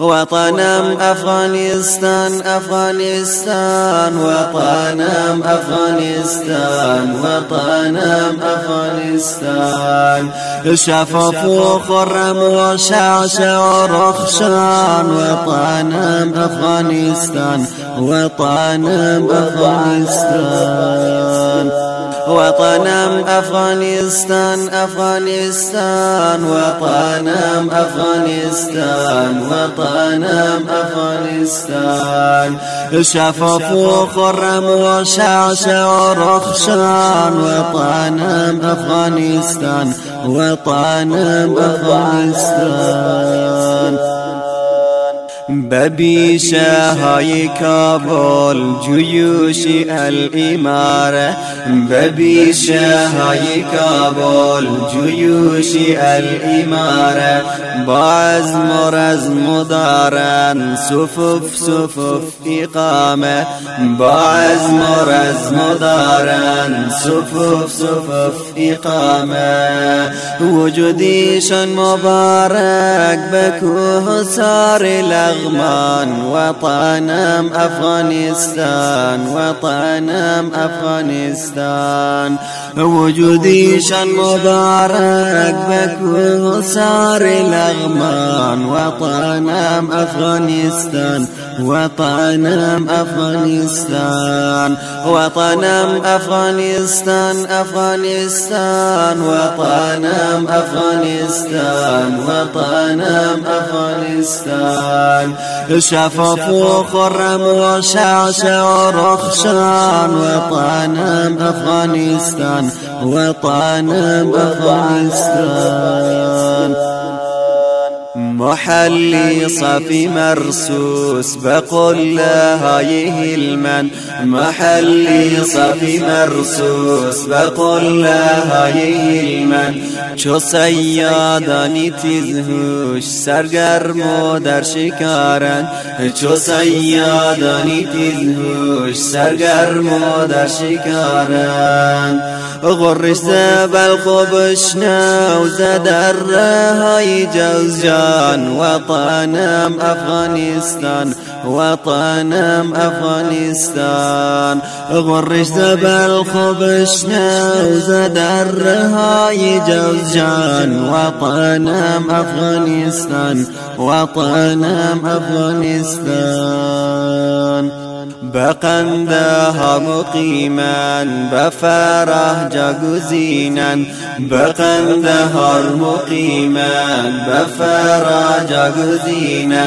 وطنم أفغانستان أفغانستان وطنم أفغانستان وطنم أفغانستان. شفاف وخرم وشعشع ورخشان وطنم أفغانستان وطنم أفغانستان. وطنم أفغانستان أفغانستان وطنم أفغانستان وطنم أفغانستان. شفاف وخرم وشعشع ورخشان وطنم أفغانستان وطنم أفغانستان. ببیشه های کابل جیوش الاماره ببیشه های کابل جیوش الاماره با عزم و رزم دارن صفوف صفوف اقامه. با عزم و رزم دارن صفوف صفوف اقامه. وجودیشان مبارک بکوه سار لغ لغمان وطنم أفغانستان وطنم أفغانستان. وجودي شن مبارك بكو صار لغمان وطنم أفغانستان. وطنم أفغانستان وطنم أفغانستان أفغانستان وطنم أفغانستان وطنم أفغانستان. شفاف وخرم وشعشع ورخشان وطنم أفغانستان وطنم أفغانستان. محلي صفي مرسوس بقول هايه المن محلي صفي مرسوس بقول هايه المن چو سیادانی تیزهوش سرگرم و در شکارن. چو سیادانی تیزهوش سرگرم و در غرش بلخ و بشنو زدر های جوزجان وطنم افغانستان وطنم افغانستان. غرش بلخ و بشنو زدر های جوزجان وطنم افغانستان وطنم افغانستان. بقندها مقيما بفرح جاگوزینا بقندها مقيما بفرح جاگوزینا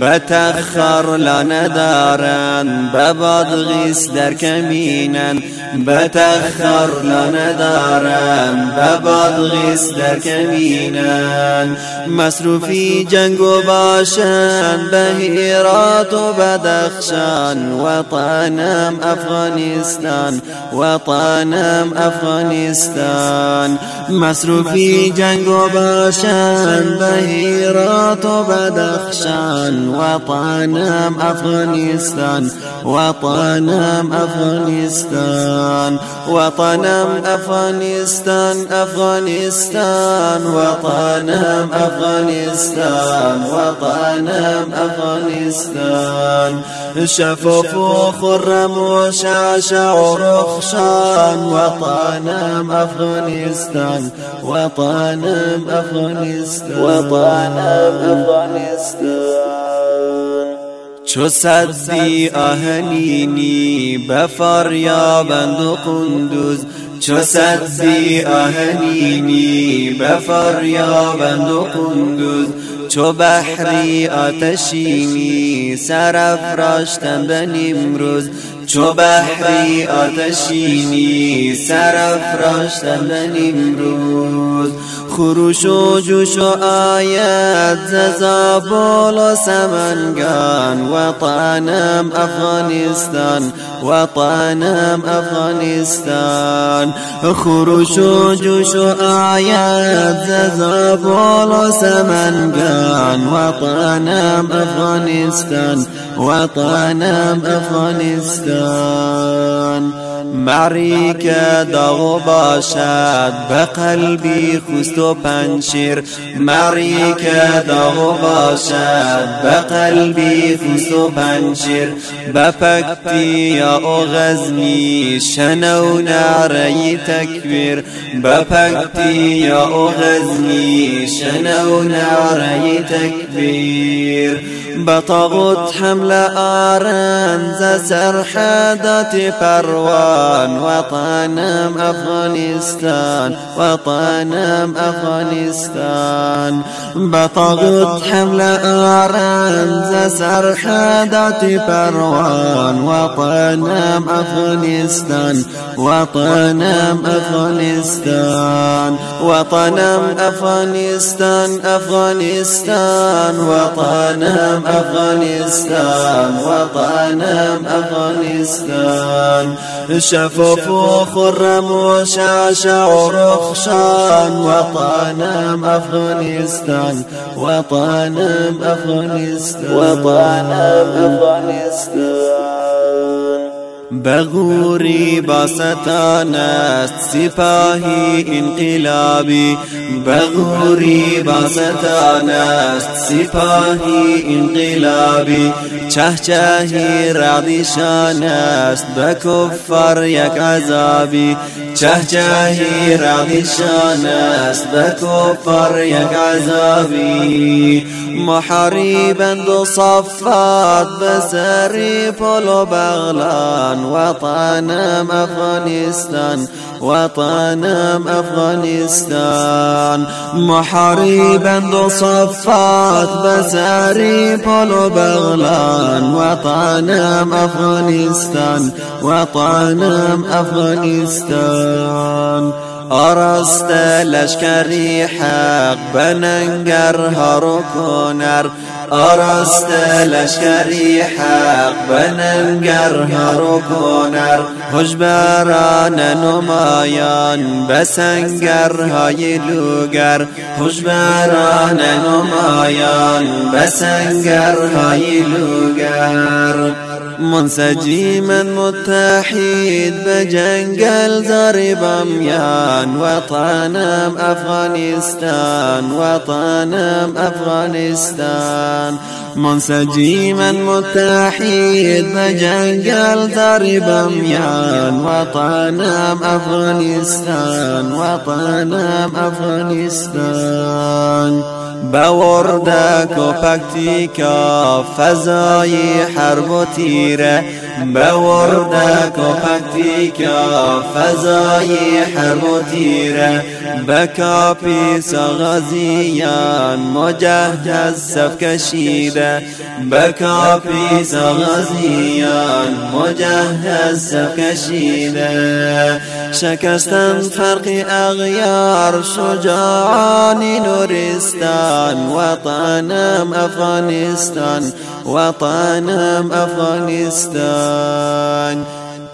بتخر لندارا ببادغیس در کمینا بتخر لندارا ببادغیس در کمینا مصروفی جنگ و باشن بهیرات و بدخشان. وطنم أفغانستان وطنم أفغانستان. مصروفي جنگ و باشان بهیرات و بدخشان وطنم أفغانستان وطنم أفغانستان وطنم أفغانستان أفغانستان وطنم أفغانستان وطنم أفغانستان. شفوف وخرم وشعشع ورخشان وطنم أفغانستان وطنم أفغانستان وطنم أفغانستان چو صدی آهنینی بفر بند و قندوز چو صدی آهنینی بفر بند و قندوز چو بحری آتشینی سرافراشتن به نیمروز. چو بحری آتشینی سرافراشتن به نیمروز. خروش و جوش و آیت ززابول و سمنگان. وطنم افغانستان وطنم افغانستان. خروش جوش و آیت ززابول و سمنگان. وطنم که داغ باشد به قلبی خوست و پنشیر معری که داغ باشد به قلبی و أو شنو تکبیر به پکتی یا أو شنو نعره تکبیر بطغت حمل آرنز سرحدات پروان. وطنم افغانستان وطنم افغانستان. بطغت حمل آرنز سرحدات پروان. وطنم افغانستان وطنم افغانستان. وطنم افغانستان افغانستان. وطنم افغانستان وطنم افغانستان. شفف خرم وشعشع رخشان وطنم افغانستان وطنم افغانستان. وطنم افغانستان. بغوری باستان است سپاهی انقلابی. بغوری باستان است سپاهی انقلابی. چه چهی رعدشان است به کفر یک عذابی. چه چهی رعدشان است به کفر یک عذابی و صفات بسری پلو بغلان وطنم افغانستان وطنم افغانستان محاربند و صفات بساری پل و بغلان وطنم افغانستان وطنم خان آرست لشکری حق بننگر ها کنر. آرست لشکری حق بننگر ها کنر. حجبران نمایان بسنگر های لوگر. حجبران نمایان بسنگر های لوگر. منسجما متحد بجنگل ضربم يان وطنم أفغانستان وطنم أفغانستان. منسجما متحد بجنگل ضربم يان وطنم أفغانستان وطنم أفغانستان. بوردک و پکتیکا فضای حرب و تیره. بوردک و پکتیکا فضای حرب و تیره. بکاپیس غزیان مجهز صف کشیده. بکاپیس غزیان مجهز صف کشیده. شکستن فرق اغیار شجاعان نورستان وطنم افغانستان وطنم افغانستان.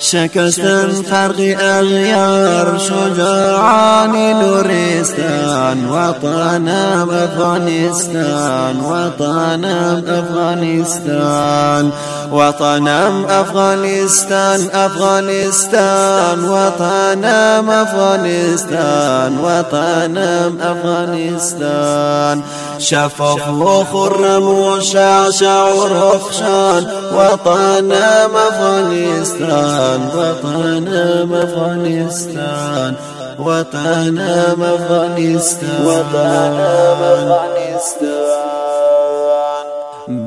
شکستن فرق اغیار شجاعان نورستان وطنم افغانستان وطنم افغانستان وطنم افغانستان افغانستان وطنم افغانستان وطنم افغانستان. شفاف وخرم وشعشع ورخشان وطنم افغانستان. وطنم افغانستان وطنم أفغانستان وطنم أفغانستان.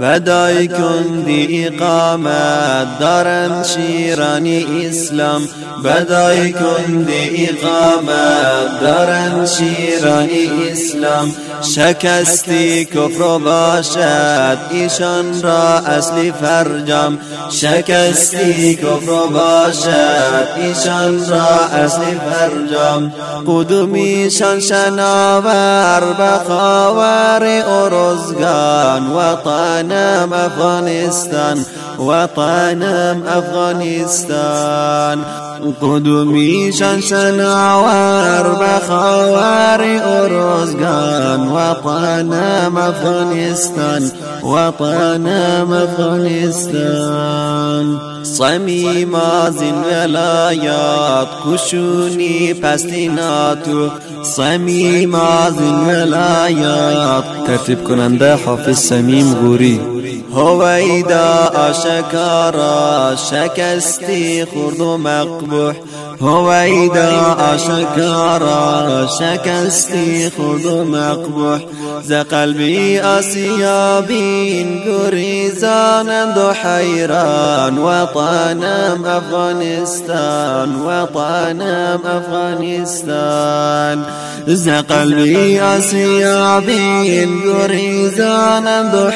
بدای کندی اقامت دارن شیرانی إسلام. بدای کندی اقامت دارن شیرانی إسلام. شکستی کفر باشد ایشان را اصلی فرجام. شکستی کفر باشد ایشان را اصلی فرجام. قدومیشان شناور بخاور ارزگان وطن وطنم أفغانستان وطنم أفغانستان. قدومی شان عوار بخوار ارزگان وطنم أفغانستان وطنم أفغانستان. صميم زين ولايات كشوني پستیناتو. صميم زين ولايات ترتيب کننده حافظ سميم هويدا أشكارا شكستي خرد مقبوح. هويدا أشكارا شكستي خرد مقبوح. ز قلبي أسيابين قريزان دو حيران وطنم أفغانستان وطنم أفغانستان. ز قلبي أسيابين قريزان دو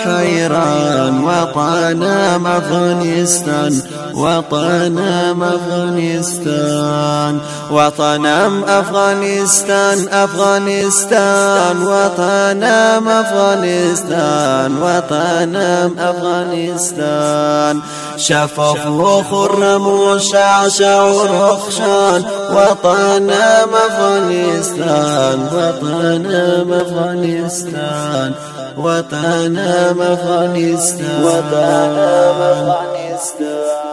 وطنم أفغانستان وطنم أفغانستان وطنم أفغانستان أفغانستان وطنم أفغانستان وطنم أفغانستان. شفاف وخرم وشعشع ورخشان وطنم أفغانستان وطنم أفغانستان. وطنم أفغانستان وطنم أفغانستان